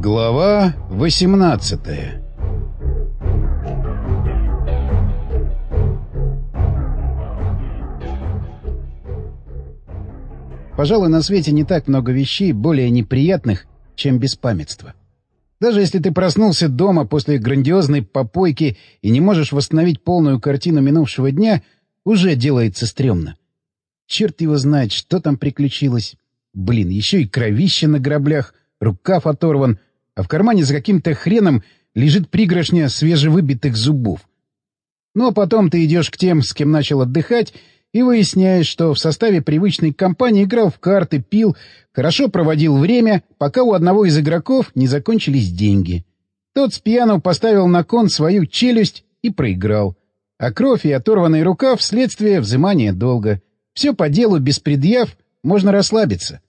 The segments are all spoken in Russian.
Глава 18 Пожалуй, на свете не так много вещей более неприятных, чем беспамятство. Даже если ты проснулся дома после грандиозной попойки и не можешь восстановить полную картину минувшего дня, уже делается стрёмно. Черт его знает, что там приключилось. Блин, еще и кровище на граблях, рукав оторван, а в кармане за каким-то хреном лежит пригоршня свежевыбитых зубов. Ну а потом ты идешь к тем, с кем начал отдыхать, и выясняешь, что в составе привычной компании играл в карты, пил, хорошо проводил время, пока у одного из игроков не закончились деньги. Тот с пьяну поставил на кон свою челюсть и проиграл. А кровь и оторванный рукав — следствие взимания долга. Все по делу, без предъяв, можно расслабиться.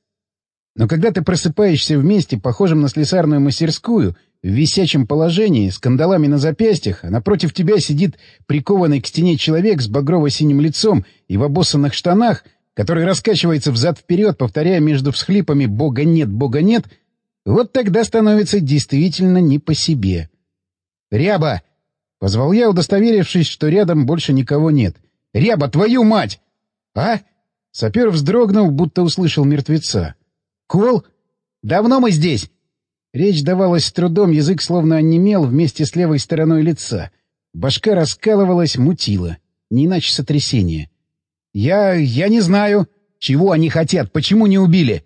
Но когда ты просыпаешься вместе, похожим на слесарную мастерскую — в висячем положении, с кандалами на запястьях, а напротив тебя сидит прикованный к стене человек с багрово-синим лицом и в обоссанных штанах, который раскачивается взад-вперед, повторяя между всхлипами «Бога нет, Бога нет», вот тогда становится действительно не по себе. «Ряба!» — позвал я, удостоверившись, что рядом больше никого нет. «Ряба, твою мать!» «А?» — сапер вздрогнул, будто услышал мертвеца. «Кол? Давно мы здесь?» Речь давалась с трудом, язык словно онемел вместе с левой стороной лица. Башка раскалывалась, мутила. Не иначе сотрясение. «Я... я не знаю. Чего они хотят? Почему не убили?»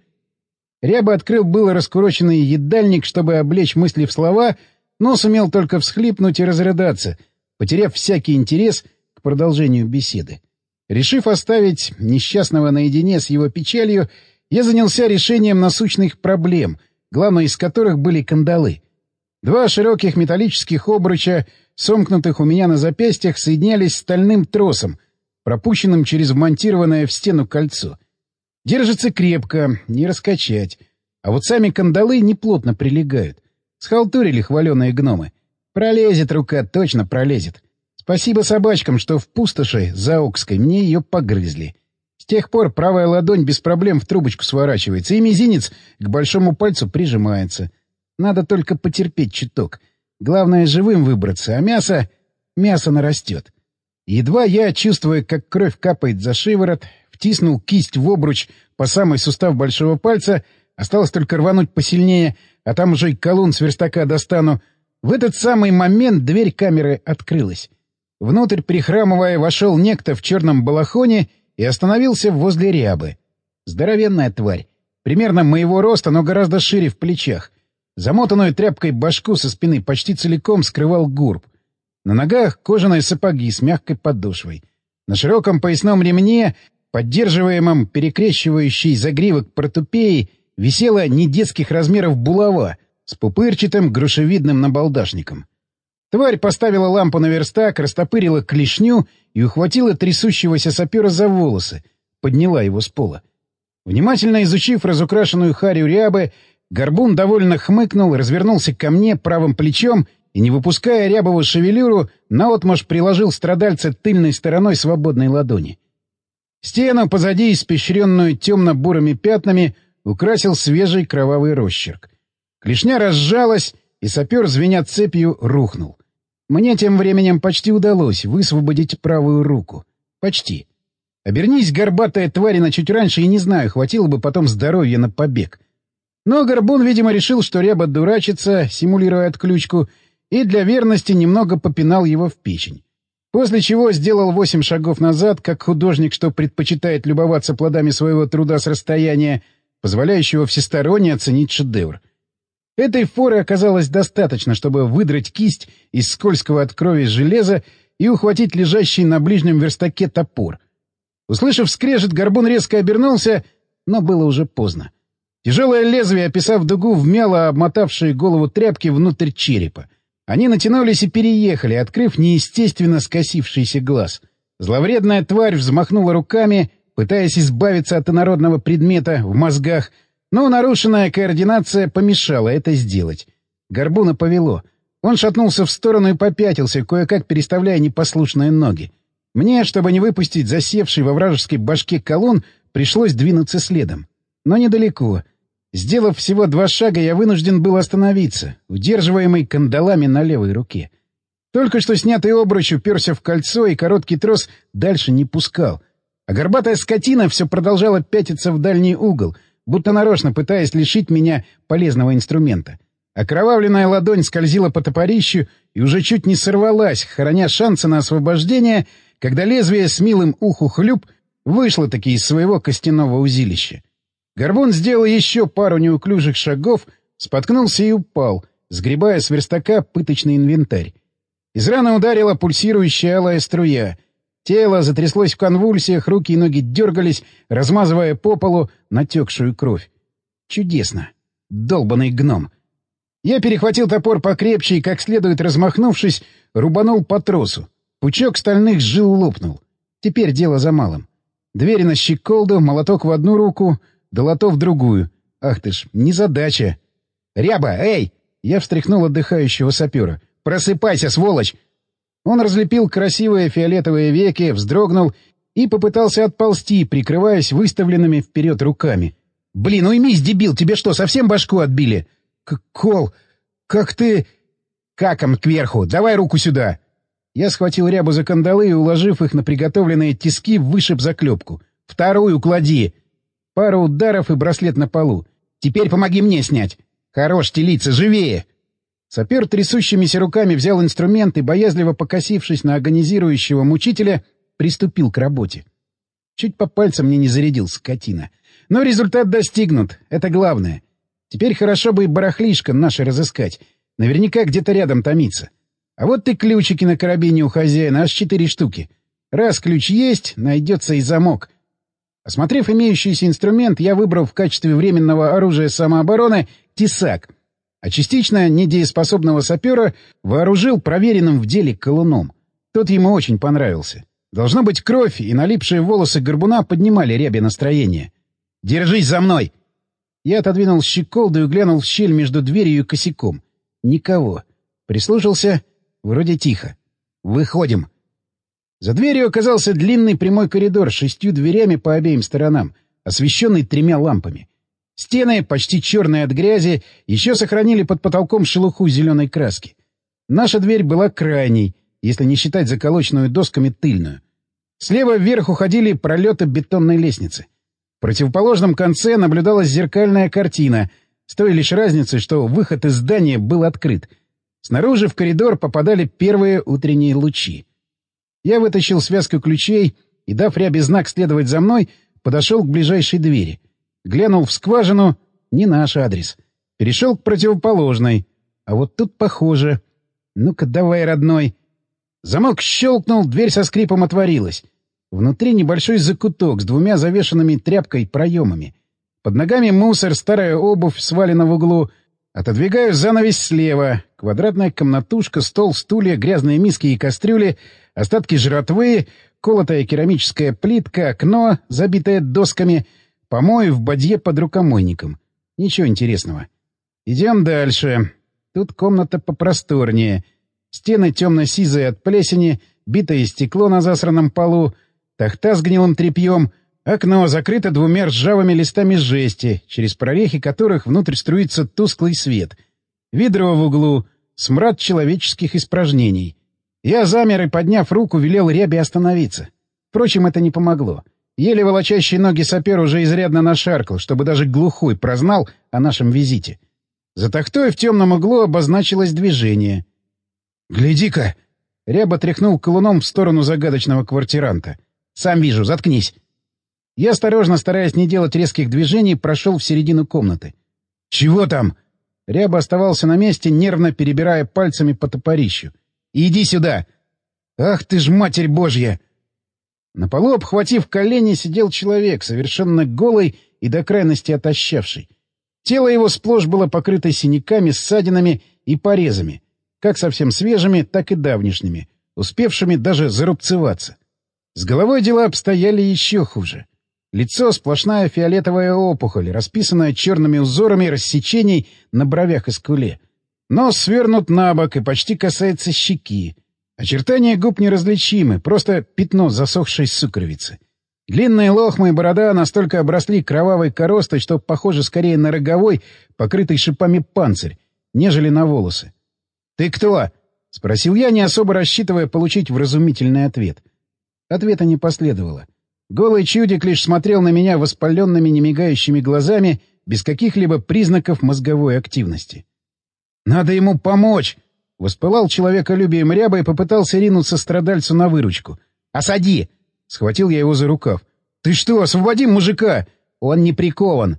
Ряба открыл было раскуроченный едальник, чтобы облечь мысли в слова, но сумел только всхлипнуть и разрыдаться, потеряв всякий интерес к продолжению беседы. Решив оставить несчастного наедине с его печалью, я занялся решением насущных проблем — главной из которых были кандалы. Два широких металлических обруча, сомкнутых у меня на запястьях, соединялись стальным тросом, пропущенным через вмонтированное в стену кольцо. Держится крепко, не раскачать. А вот сами кандалы неплотно прилегают. Схалтурили хваленые гномы. Пролезет рука, точно пролезет. Спасибо собачкам, что в пустоши Заокской мне ее погрызли. С тех пор правая ладонь без проблем в трубочку сворачивается, и мизинец к большому пальцу прижимается. Надо только потерпеть чуток. Главное — живым выбраться, а мясо... мясо нарастет. Едва я, чувствуя, как кровь капает за шиворот, втиснул кисть в обруч по самый сустав большого пальца, осталось только рвануть посильнее, а там уже и колун с верстака достану. В этот самый момент дверь камеры открылась. Внутрь, прихрамывая, вошел некто в черном балахоне — и остановился возле рябы. Здоровенная тварь. Примерно моего роста, но гораздо шире в плечах. Замотанную тряпкой башку со спины почти целиком скрывал гурб. На ногах кожаные сапоги с мягкой подошвой. На широком поясном ремне, поддерживаемом перекрещивающей загривок протупеи, висела не детских размеров булава с пупырчатым грушевидным набалдашником. Тварь поставила лампу на верстак, растопырила клешню и ухватила трясущегося сапера за волосы, подняла его с пола. Внимательно изучив разукрашенную харю рябы, Горбун довольно хмыкнул, развернулся ко мне правым плечом и, не выпуская рябову шевелюру, наотмашь приложил страдальца тыльной стороной свободной ладони. Стену позади, испещренную темно-бурыми пятнами, украсил свежий кровавый росчерк. Клешня разжалась, и сапер, звеня цепью, рухнул. Мне тем временем почти удалось высвободить правую руку. Почти. Обернись, горбатая тварина, чуть раньше, и не знаю, хватило бы потом здоровья на побег. Но Горбун, видимо, решил, что ряба дурачится, симулируя отключку, и для верности немного попинал его в печень. После чего сделал восемь шагов назад, как художник, что предпочитает любоваться плодами своего труда с расстояния, позволяющего всесторонне оценить шедевр — Этой форы оказалось достаточно, чтобы выдрать кисть из скользкого от крови железа и ухватить лежащий на ближнем верстаке топор. Услышав скрежет, горбун резко обернулся, но было уже поздно. Тяжелое лезвие, описав дугу, вмяло обмотавшие голову тряпки внутрь черепа. Они натянулись и переехали, открыв неестественно скосившийся глаз. Зловредная тварь взмахнула руками, пытаясь избавиться от инородного предмета в мозгах — но нарушенная координация помешала это сделать. Горбуна повело. Он шатнулся в сторону и попятился, кое-как переставляя непослушные ноги. Мне, чтобы не выпустить засевший во вражеской башке колонн, пришлось двинуться следом. Но недалеко. Сделав всего два шага, я вынужден был остановиться, удерживаемый кандалами на левой руке. Только что снятый обруч уперся в кольцо, и короткий трос дальше не пускал. А горбатая скотина все продолжала пятиться в дальний угол, будто нарочно пытаясь лишить меня полезного инструмента. Окровавленная ладонь скользила по топорищу и уже чуть не сорвалась, хороня шансы на освобождение, когда лезвие с милым уху хлюп вышло-таки из своего костяного узилища. Горбун сделал еще пару неуклюжих шагов, споткнулся и упал, сгребая с верстака пыточный инвентарь. Из раны ударила пульсирующая алая струя. Тело затряслось в конвульсиях, руки и ноги дергались, размазывая по полу натекшую кровь. Чудесно. Долбанный гном. Я перехватил топор покрепче и, как следует размахнувшись, рубанул по тросу. Пучок стальных жил лопнул. Теперь дело за малым. Дверь на щеколду, молоток в одну руку, долото в другую. Ах ты ж, незадача. «Ряба, эй!» Я встряхнул отдыхающего сапера. «Просыпайся, сволочь!» Он разлепил красивые фиолетовые веки, вздрогнул и попытался отползти, прикрываясь выставленными вперед руками. «Блин, уймись, дебил, тебе что, совсем башку отбили?» К «Кол, как ты...» «Каком кверху, давай руку сюда!» Я схватил рябу за кандалы и, уложив их на приготовленные тиски, вышиб заклепку. «Вторую клади!» Пару ударов и браслет на полу. «Теперь помоги мне снять!» «Хорош телиться, живее!» Сапер трясущимися руками взял инструмент и, боязливо покосившись на агонизирующего мучителя, приступил к работе. Чуть по пальцам мне не зарядил, скотина. Но результат достигнут, это главное. Теперь хорошо бы и барахлишко наше разыскать. Наверняка где-то рядом томится. А вот и ключики на карабине у хозяина, аж четыре штуки. Раз ключ есть, найдется и замок. Осмотрев имеющийся инструмент, я выбрал в качестве временного оружия самообороны тесак, а частично недееспособного сапера вооружил проверенным в деле колуном. Тот ему очень понравился. Должно быть, кровь и налипшие волосы горбуна поднимали рябе настроение. «Держись за мной!» Я отодвинул щеколду и глянул в щель между дверью и косяком. Никого. Прислушался — Вроде тихо. Выходим. За дверью оказался длинный прямой коридор с шестью дверями по обеим сторонам, освещенный тремя лампами. Стены, почти черные от грязи, еще сохранили под потолком шелуху зеленой краски. Наша дверь была крайней, если не считать заколоченную досками тыльную. Слева вверх уходили пролеты бетонной лестницы. В противоположном конце наблюдалась зеркальная картина, с той лишь разницей, что выход из здания был открыт — Снаружи в коридор попадали первые утренние лучи. Я вытащил связку ключей и, дав рябе знак следовать за мной, подошел к ближайшей двери. Глянул в скважину — не наш адрес. Перешел к противоположной. А вот тут похоже. Ну-ка, давай, родной. Замок щелкнул, дверь со скрипом отворилась. Внутри небольшой закуток с двумя завешенными тряпкой проемами. Под ногами мусор, старая обувь свалена в углу — Отодвигаю занавес слева. Квадратная комнатушка, стол, стулья, грязные миски и кастрюли, остатки жратвы, колотая керамическая плитка, окно, забитое досками, помой в бадье под рукомойником. Ничего интересного. Идем дальше. Тут комната попросторнее. Стены темно-сизые от плесени, битое стекло на засранном полу, тахта с гнилым тряпьем — Окно закрыто двумя ржавыми листами жести, через прорехи которых внутрь струится тусклый свет. Ведро в углу, смрад человеческих испражнений. Я замер и, подняв руку, велел рябе остановиться. Впрочем, это не помогло. Еле волочащий ноги сапер уже изрядно нашаркал, чтобы даже глухой прознал о нашем визите. За тахтой в темном углу обозначилось движение. «Гляди-ка!» Ряба тряхнул колуном в сторону загадочного квартиранта. «Сам вижу, заткнись!» Я осторожно, стараясь не делать резких движений, прошел в середину комнаты. «Чего там?» Ряба оставался на месте, нервно перебирая пальцами по топорищу. «Иди сюда!» «Ах ты ж, Матерь Божья!» На полу, обхватив колени, сидел человек, совершенно голый и до крайности отощавший. Тело его сплошь было покрыто синяками, ссадинами и порезами, как совсем свежими, так и давнишними, успевшими даже зарубцеваться. С головой дела обстояли еще хуже. Лицо — сплошная фиолетовая опухоль, расписанная черными узорами рассечений на бровях и скуле. Нос свернут на бок и почти касается щеки. Очертания губ неразличимы, просто пятно засохшей сукровицы. Длинные лохмы и борода настолько обросли кровавой коростой, что похоже скорее на роговой, покрытый шипами панцирь, нежели на волосы. «Ты кто?» — спросил я, не особо рассчитывая получить вразумительный ответ. Ответа не последовало. Голый чудик лишь смотрел на меня воспаленными немигающими глазами, без каких-либо признаков мозговой активности. «Надо ему помочь!» — воспылал человеколюбием ряба и попытался ринуться страдальцу на выручку. «Осади!» — схватил я его за рукав. «Ты что, освободи мужика! Он не прикован!»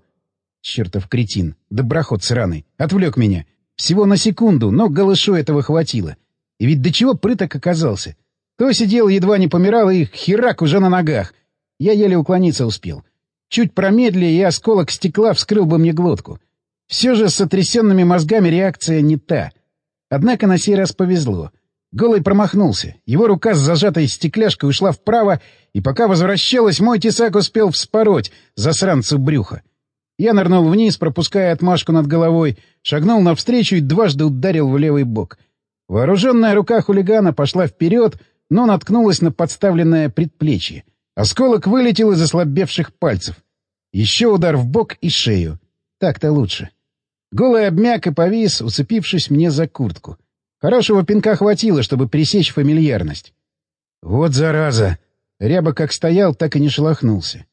Чертов кретин, доброход сраный, отвлек меня. Всего на секунду, но голышу этого хватило. И ведь до чего прыток оказался. То сидел, едва не помирал, и херак уже на ногах. Я еле уклониться успел. Чуть промедли, и осколок стекла вскрыл бы мне глотку. Все же с сотрясенными мозгами реакция не та. Однако на сей раз повезло. Голый промахнулся. Его рука с зажатой стекляшкой ушла вправо, и пока возвращалась, мой тесак успел вспороть засранцу брюха. Я нырнул вниз, пропуская отмашку над головой, шагнул навстречу и дважды ударил в левый бок. Вооруженная рука хулигана пошла вперед, но наткнулась на подставленное предплечье. Осколок вылетел из ослабевших пальцев. Еще удар в бок и шею. Так-то лучше. Голый обмяк и повис, уцепившись мне за куртку. Хорошего пинка хватило, чтобы пресечь фамильярность. Вот зараза! Ряба как стоял, так и не шелохнулся.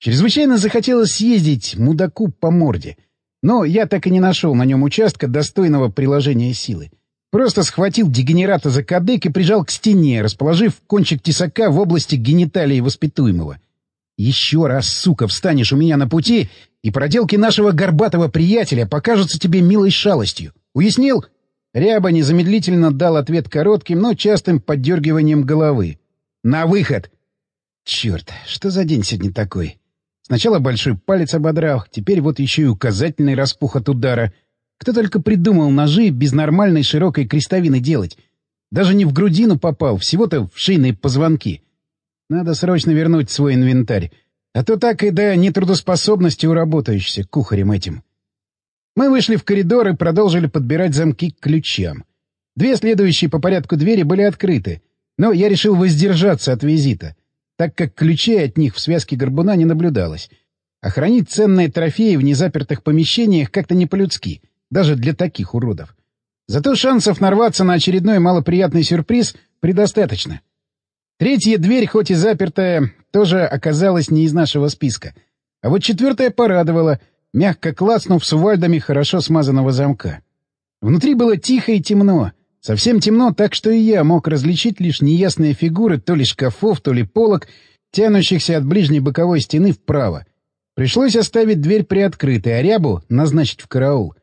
Чрезвычайно захотелось съездить мудаку по морде. Но я так и не нашел на нем участка достойного приложения силы. Просто схватил дегенерата за кадык и прижал к стене, расположив кончик тесака в области гениталии воспитуемого. Еще раз, сука, встанешь у меня на пути, и проделки нашего горбатого приятеля покажутся тебе милой шалостью. Уяснил? Ряба незамедлительно дал ответ коротким, но частым поддергиванием головы. «На выход!» Черт, что за день сегодня такой? Сначала большой палец ободрал, теперь вот еще и указательный распух от удара. Кто только придумал ножи без нормальной широкой крестовины делать. Даже не в грудину попал, всего-то в шейные позвонки. Надо срочно вернуть свой инвентарь. А то так и до нетрудоспособности уработаешься кухарем этим. Мы вышли в коридор и продолжили подбирать замки к ключам. Две следующие по порядку двери были открыты, но я решил воздержаться от визита — так как ключей от них в связке горбуна не наблюдалось. А хранить ценные трофеи в незапертых помещениях как-то не по-людски, даже для таких уродов. Зато шансов нарваться на очередной малоприятный сюрприз предостаточно. Третья дверь, хоть и запертая, тоже оказалась не из нашего списка. А вот четвертая порадовала, мягко клацнув с увальдами хорошо смазанного замка. Внутри было тихо и темно — Совсем темно, так что и я мог различить лишь неясные фигуры то ли шкафов, то ли полок, тянущихся от ближней боковой стены вправо. Пришлось оставить дверь приоткрытой, а рябу назначить в караул.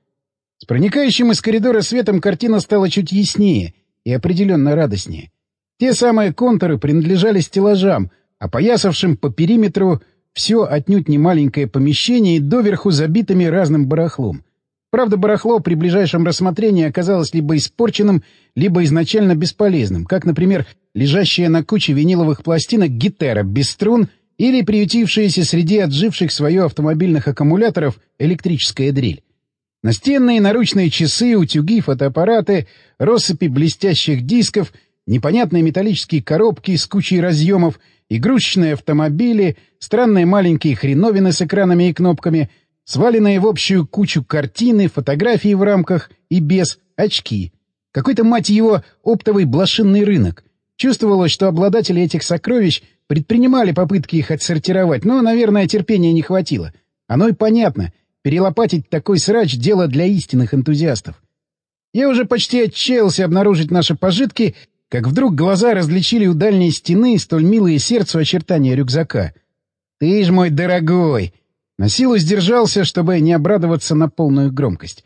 С проникающим из коридора светом картина стала чуть яснее и определенно радостнее. Те самые контуры принадлежали стеллажам, опоясавшим по периметру все отнюдь не маленькое помещение и доверху забитыми разным барахлом — Правда, барахло при ближайшем рассмотрении оказалось либо испорченным, либо изначально бесполезным, как, например, лежащая на куче виниловых пластинок гитара без струн или приютившаяся среди отживших свое автомобильных аккумуляторов электрическая дрель. Настенные наручные часы, утюги, фотоаппараты, россыпи блестящих дисков, непонятные металлические коробки с кучей разъемов, игрушечные автомобили, странные маленькие хреновины с экранами и кнопками — Сваленные в общую кучу картины, фотографии в рамках и без, очки. Какой-то, мать его, оптовый блошинный рынок. Чувствовалось, что обладатели этих сокровищ предпринимали попытки их отсортировать, но, наверное, терпения не хватило. Оно и понятно. Перелопатить такой срач — дело для истинных энтузиастов. Я уже почти отчаялся обнаружить наши пожитки, как вдруг глаза различили у дальней стены столь милые сердцу очертания рюкзака. «Ты ж мой дорогой!» На силу сдержался, чтобы не обрадоваться на полную громкость.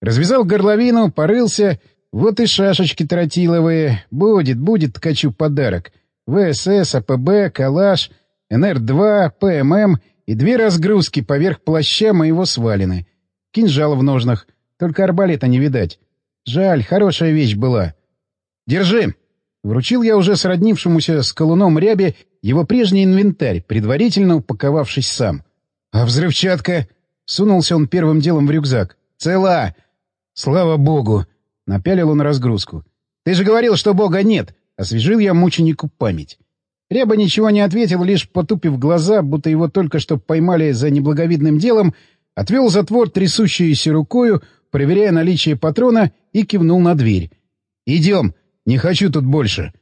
Развязал горловину, порылся. Вот и шашечки тротиловые. Будет, будет ткачу подарок. ВСС, АПБ, Калаш, НР-2, ПММ и две разгрузки поверх плаща моего свалины. Кинжал в ножнах. Только арбалета не видать. Жаль, хорошая вещь была. «Держи!» Вручил я уже сроднившемуся с колуном рябе его прежний инвентарь, предварительно упаковавшись сам. «А взрывчатка?» — сунулся он первым делом в рюкзак. «Цела!» «Слава богу!» — напялил он разгрузку. «Ты же говорил, что бога нет!» — освежил я мученику память. Ряба ничего не ответил, лишь потупив глаза, будто его только что поймали за неблаговидным делом, отвел затвор трясущейся рукою, проверяя наличие патрона, и кивнул на дверь. «Идем! Не хочу тут больше!»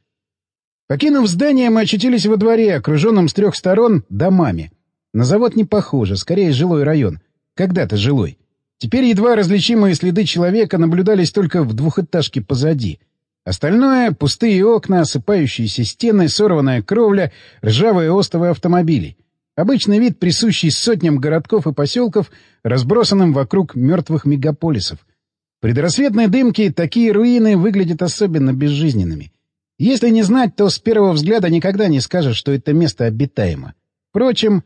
Покинув здание, мы очутились во дворе, окруженном с трех сторон домами. На завод не похоже, скорее жилой район. Когда-то жилой. Теперь едва различимые следы человека наблюдались только в двухэтажке позади. Остальное — пустые окна, осыпающиеся стены, сорванная кровля, ржавые остовы автомобилей. Обычный вид, присущий сотням городков и поселков, разбросанным вокруг мертвых мегаполисов. Предрассветной дымки такие руины выглядят особенно безжизненными. Если не знать, то с первого взгляда никогда не скажешь, что это место обитаемо. Впрочем,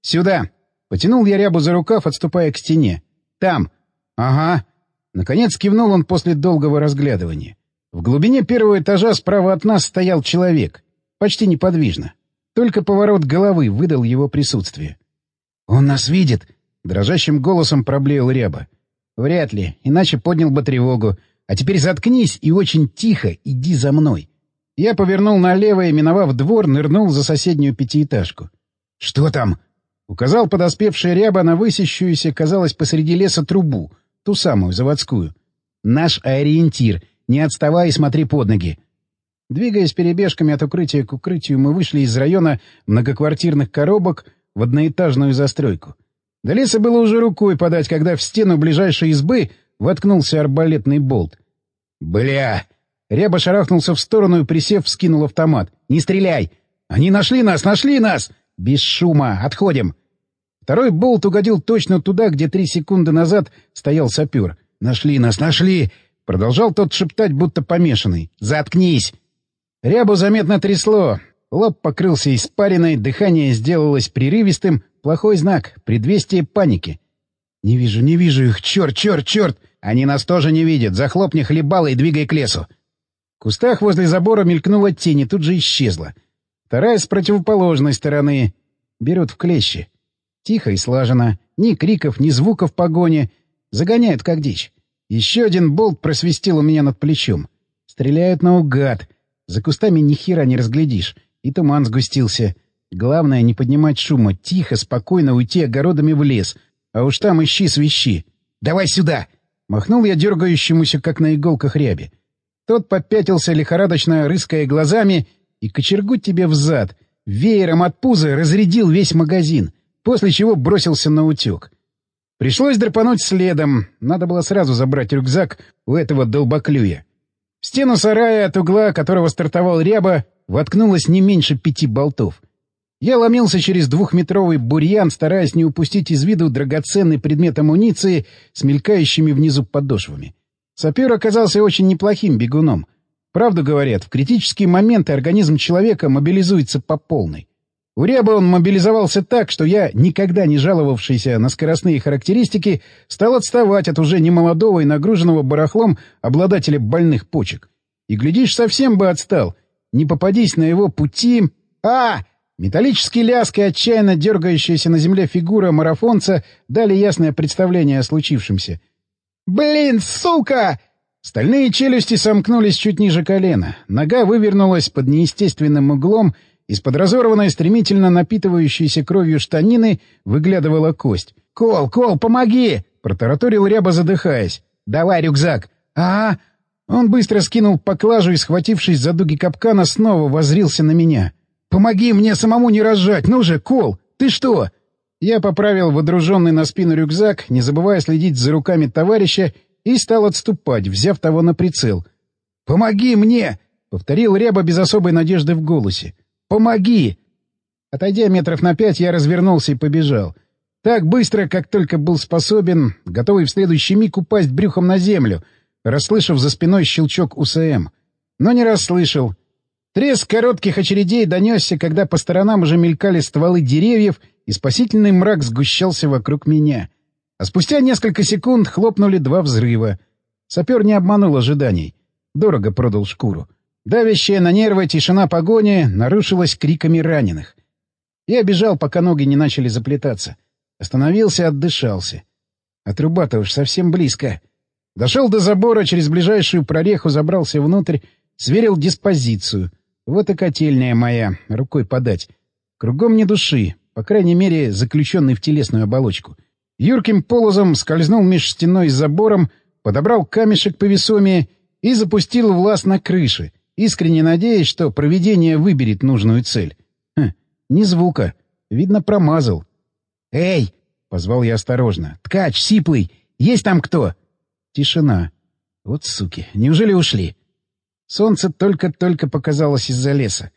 сюда. Потянул я рябу за рукав, отступая к стене. Там. Ага. Наконец кивнул он после долгого разглядывания. В глубине первого этажа справа от нас стоял человек. Почти неподвижно. Только поворот головы выдал его присутствие. «Он нас видит!» — дрожащим голосом проблеял ряба. «Вряд ли, иначе поднял бы тревогу. А теперь заткнись и очень тихо иди за мной». Я повернул налево и, миновав двор, нырнул за соседнюю пятиэтажку. «Что там?» — указал подоспевшая ряба на высящуюся, казалось, посреди леса трубу, ту самую, заводскую. «Наш ориентир. Не отставай и смотри под ноги». Двигаясь перебежками от укрытия к укрытию, мы вышли из района многоквартирных коробок в одноэтажную застройку. До леса было уже рукой подать, когда в стену ближайшей избы воткнулся арбалетный болт. «Бля!» Ряба шарахнулся в сторону и, присев, вскинул автомат. «Не стреляй! Они нашли нас! Нашли нас! Без шума! Отходим!» Второй болт угодил точно туда, где три секунды назад стоял сапер. «Нашли нас! Нашли!» Продолжал тот шептать, будто помешанный. «Заткнись!» Рябу заметно трясло. Лоб покрылся испариной, дыхание сделалось прерывистым. Плохой знак, предвестие паники. «Не вижу, не вижу их! Черт, черт, черт! Они нас тоже не видят! Захлопни хлебало и двигай к лесу!» В кустах возле забора мелькнула тень и тут же исчезла. Вторая с противоположной стороны. Берут в клещи. Тихо и слаженно. Ни криков, ни звуков погони. Загоняют, как дичь. Еще один болт просвистел у меня над плечом. Стреляют наугад. За кустами ни хера не разглядишь. И туман сгустился. Главное — не поднимать шума. Тихо, спокойно уйти огородами в лес. А уж там ищи свищи. «Давай сюда!» Махнул я дергающемуся, как на иголках ряби. Тот попятился лихорадочно, рыская глазами, и кочергу тебе взад. Веером от пуза разрядил весь магазин, после чего бросился на утек. Пришлось драпануть следом. Надо было сразу забрать рюкзак у этого долбоклюя. В стену сарая, от угла которого стартовал ряба, воткнулось не меньше пяти болтов. Я ломился через двухметровый бурьян, стараясь не упустить из виду драгоценный предмет амуниции с мелькающими внизу подошвами. Сапер оказался очень неплохим бегуном. Правду говорят, в критические моменты организм человека мобилизуется по полной. У Ряба он мобилизовался так, что я, никогда не жаловавшийся на скоростные характеристики, стал отставать от уже немолодого и нагруженного барахлом обладателя больных почек. И, глядишь, совсем бы отстал. Не попадись на его пути... А! Металлический ляск и отчаянно дергающаяся на земле фигура марафонца дали ясное представление о случившемся. «Блин, сука!» Стальные челюсти сомкнулись чуть ниже колена. Нога вывернулась под неестественным углом, из-под разорванной, стремительно напитывающейся кровью штанины выглядывала кость. «Кол, Кол, помоги!» — протараторил ряба, задыхаясь. «Давай рюкзак!» «А, Он быстро скинул поклажу и, схватившись за дуги капкана, снова возрился на меня. «Помоги мне самому не разжать! Ну же, Кол, ты что?» Я поправил водруженный на спину рюкзак, не забывая следить за руками товарища, и стал отступать, взяв того на прицел. «Помоги мне!» — повторил Ряба без особой надежды в голосе. «Помоги!» Отойдя метров на пять, я развернулся и побежал. Так быстро, как только был способен, готовый в следующий миг упасть брюхом на землю, расслышав за спиной щелчок УСМ. Но не расслышал. Треск коротких очередей донесся, когда по сторонам уже мелькали стволы деревьев — и спасительный мрак сгущался вокруг меня. А спустя несколько секунд хлопнули два взрыва. Сапер не обманул ожиданий. Дорого продал шкуру. Давящая на нервы тишина погони нарушилась криками раненых. Я бежал, пока ноги не начали заплетаться. Остановился, отдышался. А труба-то уж совсем близко. Дошел до забора, через ближайшую прореху забрался внутрь, сверил диспозицию. Вот и котельная моя, рукой подать. Кругом не души, по крайней мере, заключенный в телесную оболочку. Юрким полозом скользнул меж стеной и забором, подобрал камешек повесомее и запустил в лаз на крыше, искренне надеясь, что проведение выберет нужную цель. Хм, ни звука. Видно, промазал. «Эй!» — позвал я осторожно. «Ткач, сиплый! Есть там кто?» Тишина. Вот суки, неужели ушли? Солнце только-только показалось из-за леса.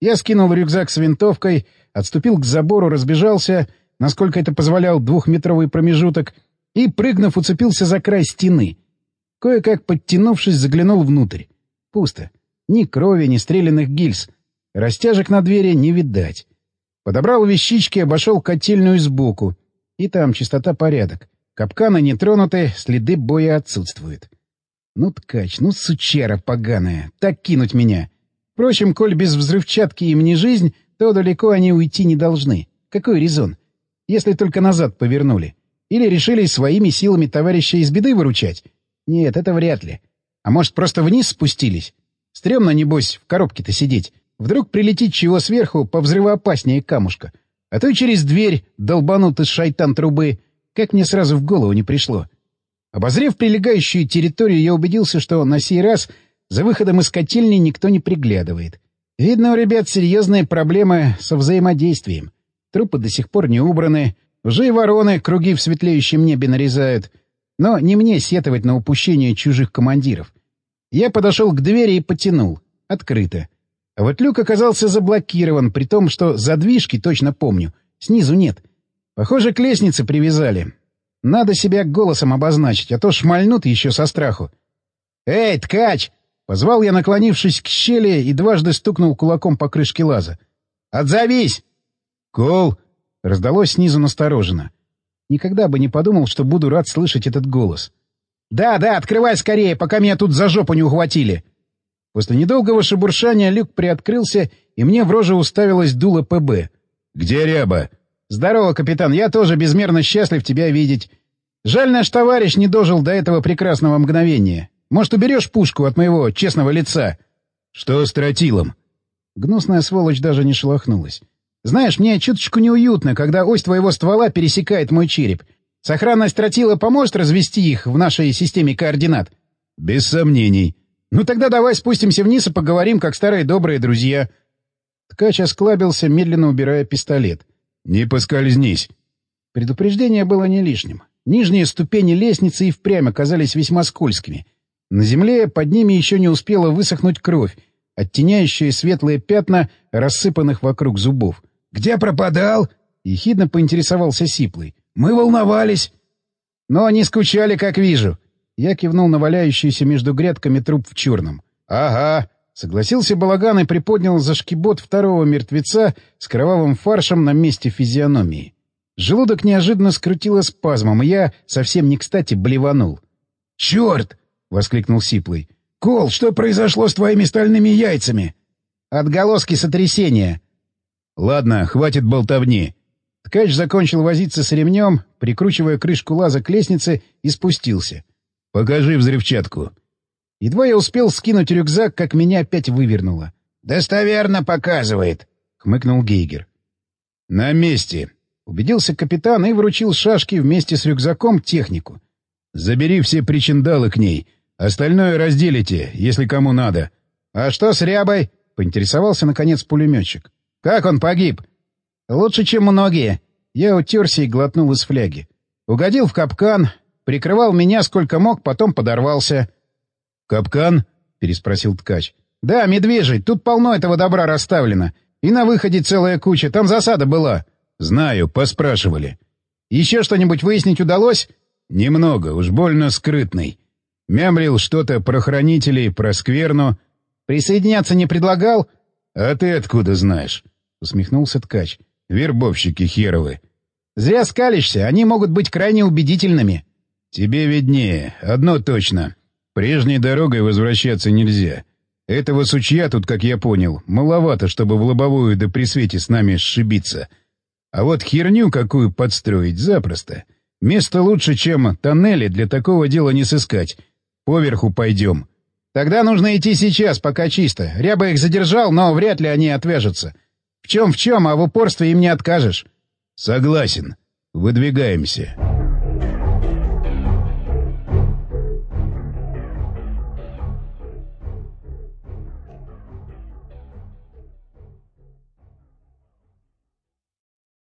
Я скинул рюкзак с винтовкой, отступил к забору, разбежался, насколько это позволял двухметровый промежуток, и, прыгнув, уцепился за край стены. Кое-как подтянувшись, заглянул внутрь. Пусто. Ни крови, ни стрелянных гильз. Растяжек на двери не видать. Подобрал вещички, обошел котельную сбоку. И там чистота порядок. Капканы не тронуты, следы боя отсутствуют. Ну, ткач, ну, сучара поганая, так кинуть меня. Впрочем, коль без взрывчатки им не жизнь, то далеко они уйти не должны. Какой резон? Если только назад повернули. Или решили своими силами товарища из беды выручать? Нет, это вряд ли. А может, просто вниз спустились? Стремно, небось, в коробке-то сидеть. Вдруг прилетит чего сверху по взрывоопаснее камушка. А то и через дверь долбанут из шайтан трубы. Как мне сразу в голову не пришло. Обозрев прилегающую территорию, я убедился, что на сей раз за выходом из котельни никто не приглядывает. Видно, у ребят серьезные проблемы со взаимодействием. Трупы до сих пор не убраны, уже и вороны круги в светлеющем небе нарезают. Но не мне сетовать на упущение чужих командиров. Я подошел к двери и потянул. Открыто. А вот люк оказался заблокирован, при том, что задвижки, точно помню, снизу нет. Похоже, к лестнице привязали. Надо себя голосом обозначить, а то шмальнут еще со страху. «Эй, ткач!» — позвал я, наклонившись к щели, и дважды стукнул кулаком по крышке лаза. «Отзовись!» «Кол!» — раздалось снизу настороженно. Никогда бы не подумал, что буду рад слышать этот голос. «Да, да, открывай скорее, пока меня тут за жопу не ухватили!» После недолгого шебуршания люк приоткрылся, и мне в роже уставилось дуло ПБ. «Где ряба?» «Здорово, капитан, я тоже безмерно счастлив тебя видеть. Жаль, наш товарищ не дожил до этого прекрасного мгновения. Может, уберешь пушку от моего честного лица?» «Что с тротилом?» Гнусная сволочь даже не шелохнулась. «Знаешь, мне чуточку неуютно, когда ось твоего ствола пересекает мой череп. Сохранность тротила поможет развести их в нашей системе координат?» «Без сомнений. Ну тогда давай спустимся вниз и поговорим, как старые добрые друзья». Ткач осклабился, медленно убирая пистолет. «Не поскользнись!» Предупреждение было не лишним. Нижние ступени лестницы и впрямь оказались весьма скользкими. На земле под ними еще не успела высохнуть кровь, оттеняющая светлые пятна, рассыпанных вокруг зубов. «Где пропадал?» — ехидно поинтересовался Сиплый. «Мы волновались!» «Но не скучали, как вижу!» Я кивнул на валяющийся между грядками труп в черном. «Ага!» Согласился Балаган и приподнял за шкибот второго мертвеца с кровавым фаршем на месте физиономии. Желудок неожиданно скрутило спазмом, и я совсем не кстати блеванул. «Черт!» — воскликнул Сиплый. «Кол, что произошло с твоими стальными яйцами?» «Отголоски сотрясения». «Ладно, хватит болтовни». Ткач закончил возиться с ремнем, прикручивая крышку лаза к лестнице, и спустился. «Покажи взрывчатку». Едва я успел скинуть рюкзак, как меня опять вывернуло. «Достоверно показывает», — хмыкнул Гейгер. «На месте», — убедился капитан и вручил шашки вместе с рюкзаком технику. «Забери все причиндалы к ней. Остальное разделите, если кому надо». «А что с Рябой?» — поинтересовался, наконец, пулеметчик. «Как он погиб?» «Лучше, чем многие». Я утерся и глотнул из фляги. Угодил в капкан, прикрывал меня сколько мог, потом подорвался. «Капкан?» — переспросил ткач. «Да, медвежий. Тут полно этого добра расставлено. И на выходе целая куча. Там засада была». «Знаю, поспрашивали». «Еще что-нибудь выяснить удалось?» «Немного, уж больно скрытный. Мямлил что-то про хранителей, про скверну». «Присоединяться не предлагал?» «А ты откуда знаешь?» — усмехнулся ткач. «Вербовщики херовы». «Зря скалишься, они могут быть крайне убедительными». «Тебе виднее. Одно точно. Прежней дорогой возвращаться нельзя. Этого сучья тут, как я понял, маловато, чтобы в лобовую да при свете с нами сшибиться. А вот херню какую подстроить запросто. Место лучше, чем тоннели, для такого дела не сыскать. Поверху пойдем. Тогда нужно идти сейчас, пока чисто. Ряба их задержал, но вряд ли они отвяжутся. В чем в чем, а в упорстве им не откажешь. Согласен. Выдвигаемся.